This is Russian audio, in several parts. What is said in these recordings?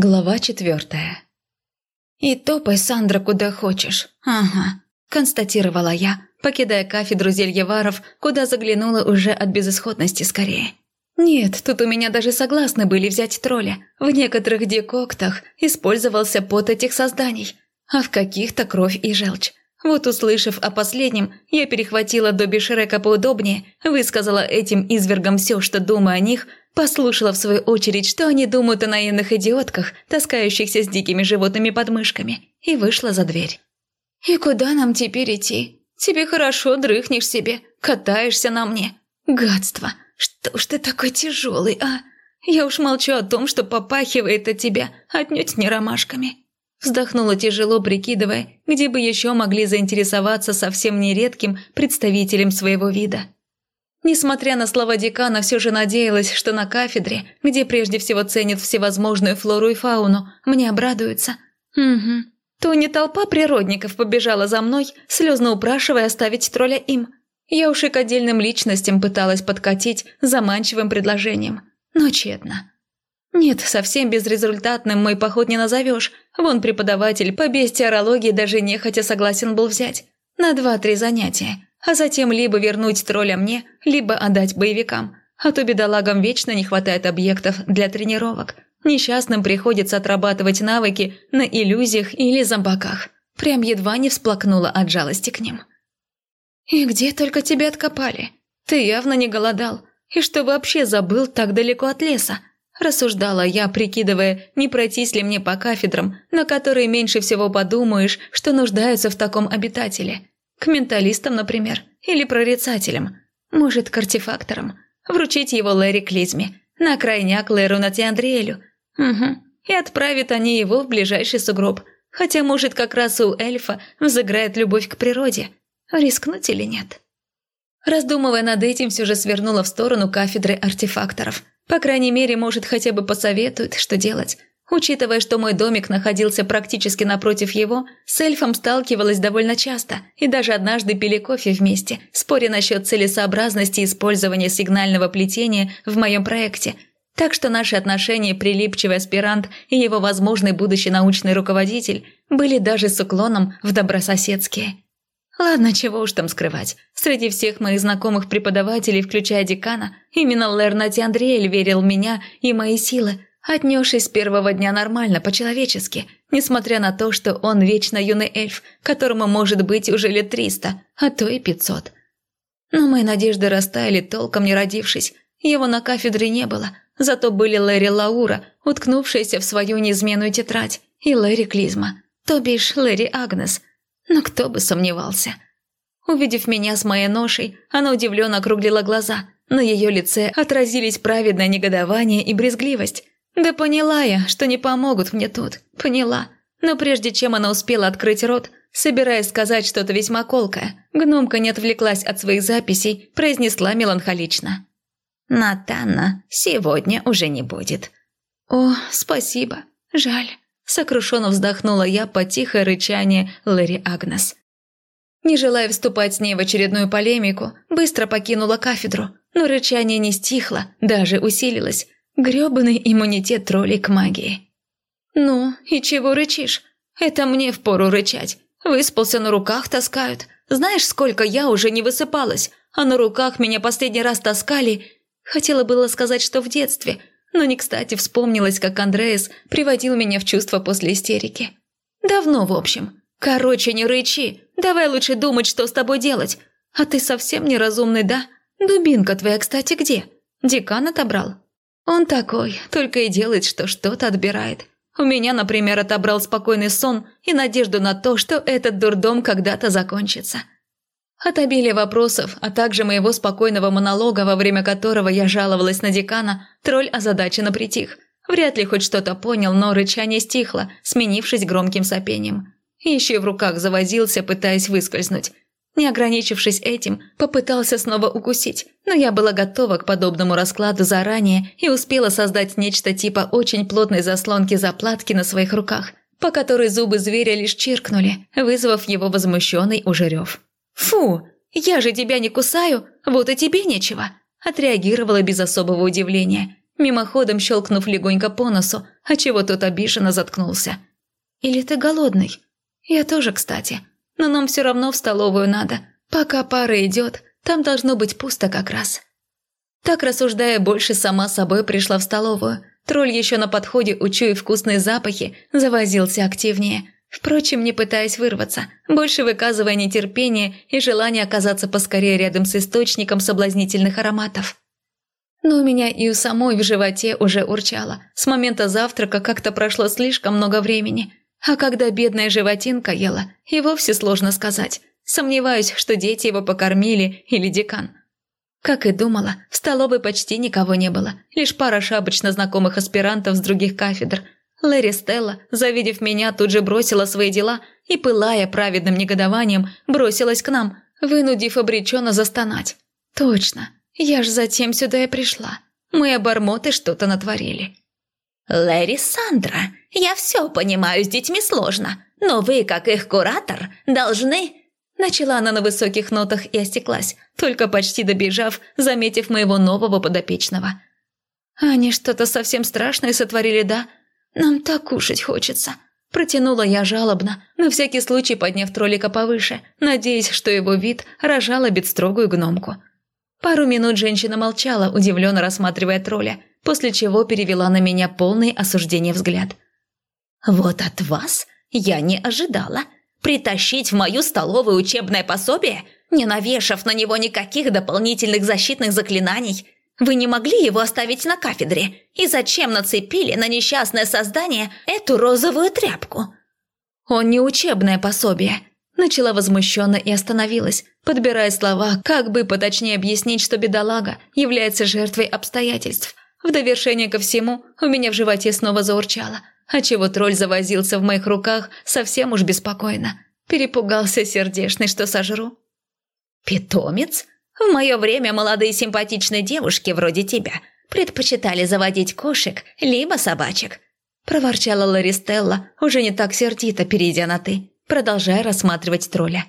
Глава четвертая. «И топай, Сандра, куда хочешь. Ага», – констатировала я, покидая кафедру зельеваров, куда заглянула уже от безысходности скорее. Нет, тут у меня даже согласны были взять тролля. В некоторых декоктах использовался пот этих созданий, а в каких-то кровь и желчь. Вот услышав о последнем, я перехватила Добби Шрека поудобнее, высказала этим извергам все, что думаю о них, послушала в свою очередь, что они думают о наивных идиотках, таскающихся с дикими животными под мышками, и вышла за дверь. «И куда нам теперь идти? Тебе хорошо, дрыхнешь себе, катаешься на мне. Гадство! Что ж ты такой тяжелый, а? Я уж молчу о том, что попахивает от тебя отнюдь не ромашками». Вздохнула тяжело, прикидывая, где бы еще могли заинтересоваться совсем нередким представителем своего вида. Несмотря на слова декана, все же надеялась, что на кафедре, где прежде всего ценят всевозможную флору и фауну, мне обрадуются. Угу. То не толпа природников побежала за мной, слезно упрашивая оставить тролля им. Я уж и к отдельным личностям пыталась подкатить заманчивым предложением. Но тщетно. Нет, совсем безрезультатным мой поход не назовешь. Вон преподаватель по бестиарологии даже нехотя согласен был взять. На два-три занятия. А затем либо вернуть тролля мне, либо отдать боевикам. А то бедолагам вечно не хватает объектов для тренировок. Несчастным приходится отрабатывать навыки на иллюзиях или зомбаках. Прям едва не всплакнула от жалости к ним. «И где только тебя откопали? Ты явно не голодал. И что вообще забыл так далеко от леса?» Рассуждала я, прикидывая, не пройтись ли мне по кафедрам, на которые меньше всего подумаешь, что нуждаются в таком обитателе. К менталистам, например, или прорицателям. Может, к артефакторам. Вручить его Лэри Клизме, на крайняк Лэру Андреэлю. Угу. И отправят они его в ближайший сугроб. Хотя, может, как раз у эльфа взыграет любовь к природе. Рискнуть или нет? Раздумывая над этим, все же свернула в сторону кафедры артефакторов – по крайней мере, может, хотя бы посоветует, что делать. Учитывая, что мой домик находился практически напротив его, с эльфом сталкивалась довольно часто и даже однажды пили кофе вместе, споря насчет целесообразности использования сигнального плетения в моем проекте. Так что наши отношения прилипчивый аспирант и его возможный будущий научный руководитель были даже с уклоном в добрососедские. Ладно, чего уж там скрывать. Среди всех моих знакомых преподавателей, включая декана, именно Лернати Андреэль верил в меня и мои силы, отнесшись с первого дня нормально, по-человечески, несмотря на то, что он вечно юный эльф, которому может быть уже лет триста, а то и пятьсот. Но мои надежды растаяли, толком не родившись. Его на кафедре не было, зато были Лэри Лаура, уткнувшаяся в свою неизменную тетрадь, и Лэри Клизма, то бишь Лэри Агнес – но кто бы сомневался. Увидев меня с моей ношей, она удивленно округлила глаза. На ее лице отразились праведное негодование и брезгливость. Да поняла я, что не помогут мне тут. Поняла. Но прежде чем она успела открыть рот, собираясь сказать что-то весьма колкое, гномка не отвлеклась от своих записей, произнесла меланхолично. «Натанна сегодня уже не будет». «О, спасибо. Жаль». Сокрушенно вздохнула я по тихое рычание Лэри Агнес. Не желая вступать с ней в очередную полемику, быстро покинула кафедру, но рычание не стихло, даже усилилось. Грёбаный иммунитет троллей к магии. «Ну, и чего рычишь? Это мне впору рычать. Выспался на руках таскают. Знаешь, сколько я уже не высыпалась, а на руках меня последний раз таскали. Хотела было сказать, что в детстве, но не кстати вспомнилось, как Андреас приводил меня в чувство после истерики. Давно, в общем. Короче, не рычи. Давай лучше думать, что с тобой делать. А ты совсем неразумный, да? Дубинка твоя, кстати, где? Декан отобрал. Он такой, только и делает, что что-то отбирает. У меня, например, отобрал спокойный сон и надежду на то, что этот дурдом когда-то закончится. От обилия вопросов, а также моего спокойного монолога, во время которого я жаловалась на декана, тролль озадаченно притих. Вряд ли хоть что-то понял, но рычание стихло, сменившись громким сопением. Еще и в руках завозился, пытаясь выскользнуть. Не ограничившись этим, попытался снова укусить, но я была готова к подобному раскладу заранее и успела создать нечто типа очень плотной заслонки заплатки на своих руках, по которой зубы зверя лишь чиркнули, вызвав его возмущенный уже рев. «Фу, я же тебя не кусаю, вот и тебе нечего», – отреагировала без особого удивления. мимоходом щелкнув легонько по носу, отчего тот обиженно заткнулся. «Или ты голодный?» «Я тоже, кстати. Но нам все равно в столовую надо. Пока пара идет, там должно быть пусто как раз». Так рассуждая, больше сама собой пришла в столовую. Тролль еще на подходе, учуяв вкусные запахи, завозился активнее. Впрочем, не пытаясь вырваться, больше выказывая нетерпение и желание оказаться поскорее рядом с источником соблазнительных ароматов. Но у меня и у самой в животе уже урчало. С момента завтрака как-то прошло слишком много времени. А когда бедная животинка ела, и вовсе сложно сказать. Сомневаюсь, что дети его покормили или декан. Как и думала, в столовой почти никого не было, лишь пара шапочно знакомых аспирантов с других кафедр. Лэри Стелла, завидев меня, тут же бросила свои дела и, пылая праведным негодованием, бросилась к нам, вынудив обреченно застонать. «Точно, я ж затем сюда и пришла. Мы обормоты что-то натворили». «Лэри Сандра, я все понимаю, с детьми сложно, но вы, как их куратор, должны...» Начала она на высоких нотах и осеклась, только почти добежав, заметив моего нового подопечного. «Они что-то совсем страшное сотворили, да? Нам так кушать хочется». Протянула я жалобно, на всякий случай подняв троллика повыше, надеясь, что его вид разжалобит строгую гномку. Пару минут женщина молчала, удивленно рассматривая тролля, после чего перевела на меня полный осуждение взгляд. «Вот от вас я не ожидала», Притащить в мою столовую учебное пособие, не навешав на него никаких дополнительных защитных заклинаний? Вы не могли его оставить на кафедре? И зачем нацепили на несчастное создание эту розовую тряпку? Он не учебное пособие. Начала возмущенно и остановилась, подбирая слова, как бы поточнее объяснить, что бедолага является жертвой обстоятельств. В довершение ко всему у меня в животе снова заурчало – отчего тролль завозился в моих руках совсем уж беспокойно. Перепугался сердешный, что сожру. «Питомец? В мое время молодые симпатичные девушки вроде тебя предпочитали заводить кошек либо собачек», проворчала Ларистелла, уже не так сердито, перейдя на «ты», продолжая рассматривать тролля.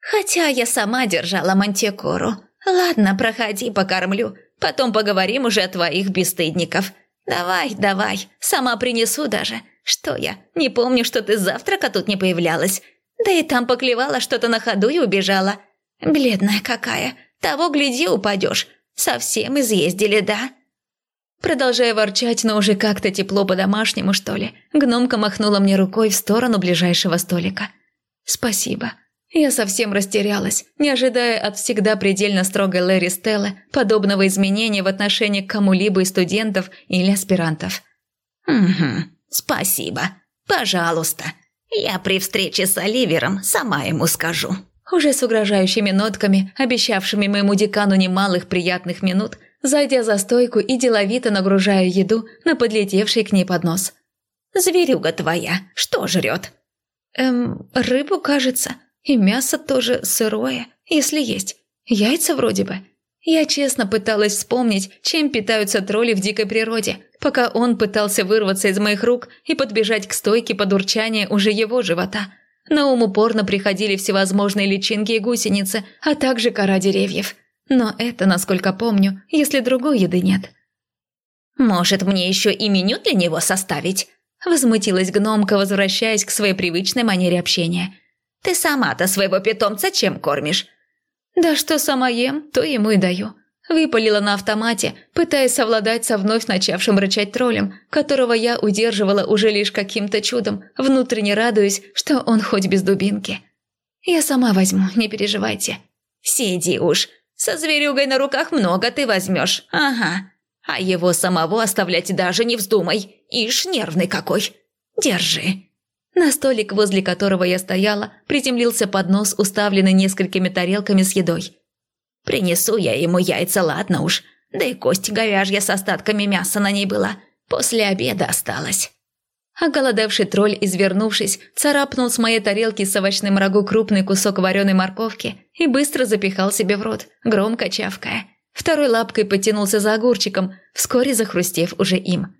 «Хотя я сама держала мантикору. Ладно, проходи, покормлю. Потом поговорим уже о твоих бесстыдников. «Давай, давай, сама принесу даже. Что я, не помню, что ты завтрака тут не появлялась. Да и там поклевала что-то на ходу и убежала. Бледная какая, того гляди упадешь. Совсем изъездили, да?» Продолжая ворчать, но уже как-то тепло по-домашнему, что ли, гномка махнула мне рукой в сторону ближайшего столика. «Спасибо», я совсем растерялась, не ожидая от всегда предельно строгой Лэри Стеллы подобного изменения в отношении к кому-либо из студентов или аспирантов. «Угу, спасибо. Пожалуйста. Я при встрече с Оливером сама ему скажу». Уже с угрожающими нотками, обещавшими моему декану немалых приятных минут, зайдя за стойку и деловито нагружая еду на подлетевший к ней поднос. «Зверюга твоя, что жрет?» «Эм, рыбу, кажется», и мясо тоже сырое, если есть. Яйца вроде бы. Я честно пыталась вспомнить, чем питаются тролли в дикой природе, пока он пытался вырваться из моих рук и подбежать к стойке под урчание уже его живота. На ум упорно приходили всевозможные личинки и гусеницы, а также кора деревьев. Но это, насколько помню, если другой еды нет. «Может, мне еще и меню для него составить?» Возмутилась гномка, возвращаясь к своей привычной манере общения – ты сама-то своего питомца чем кормишь?» «Да что сама ем, то ему и даю». Выпалила на автомате, пытаясь совладать со вновь начавшим рычать троллем, которого я удерживала уже лишь каким-то чудом, внутренне радуясь, что он хоть без дубинки. «Я сама возьму, не переживайте». «Сиди уж, со зверюгой на руках много ты возьмешь, ага. А его самого оставлять даже не вздумай, ишь нервный какой. Держи». На столик, возле которого я стояла, приземлился поднос, уставленный несколькими тарелками с едой. «Принесу я ему яйца, ладно уж. Да и кость говяжья с остатками мяса на ней была. После обеда осталась». Оголодавший тролль, извернувшись, царапнул с моей тарелки с овощным рагу крупный кусок вареной морковки и быстро запихал себе в рот, громко чавкая. Второй лапкой потянулся за огурчиком, вскоре захрустев уже им.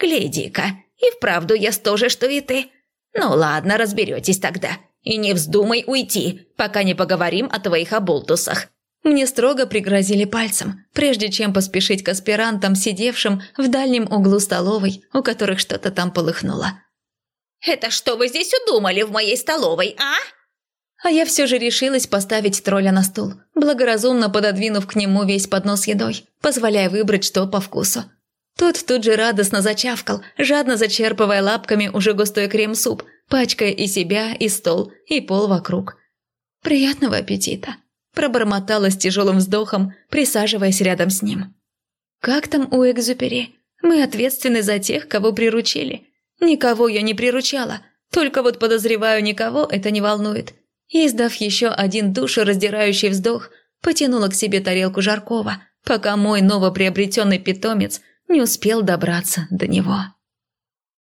«Гляди-ка, и вправду я тоже, что и ты. «Ну ладно, разберетесь тогда. И не вздумай уйти, пока не поговорим о твоих оболтусах. Мне строго пригрозили пальцем, прежде чем поспешить к аспирантам, сидевшим в дальнем углу столовой, у которых что-то там полыхнуло. «Это что вы здесь удумали в моей столовой, а?» А я все же решилась поставить тролля на стул, благоразумно пододвинув к нему весь поднос едой, позволяя выбрать, что по вкусу. Тот тут же радостно зачавкал, жадно зачерпывая лапками уже густой крем-суп, пачкая и себя, и стол, и пол вокруг. «Приятного аппетита!» – пробормотала с тяжелым вздохом, присаживаясь рядом с ним. «Как там у Экзюпери? Мы ответственны за тех, кого приручили. Никого я не приручала, только вот подозреваю, никого это не волнует. Издав еще один душераздирающий вздох, потянула к себе тарелку жаркого, пока мой новоприобретенный питомец не успел добраться до него.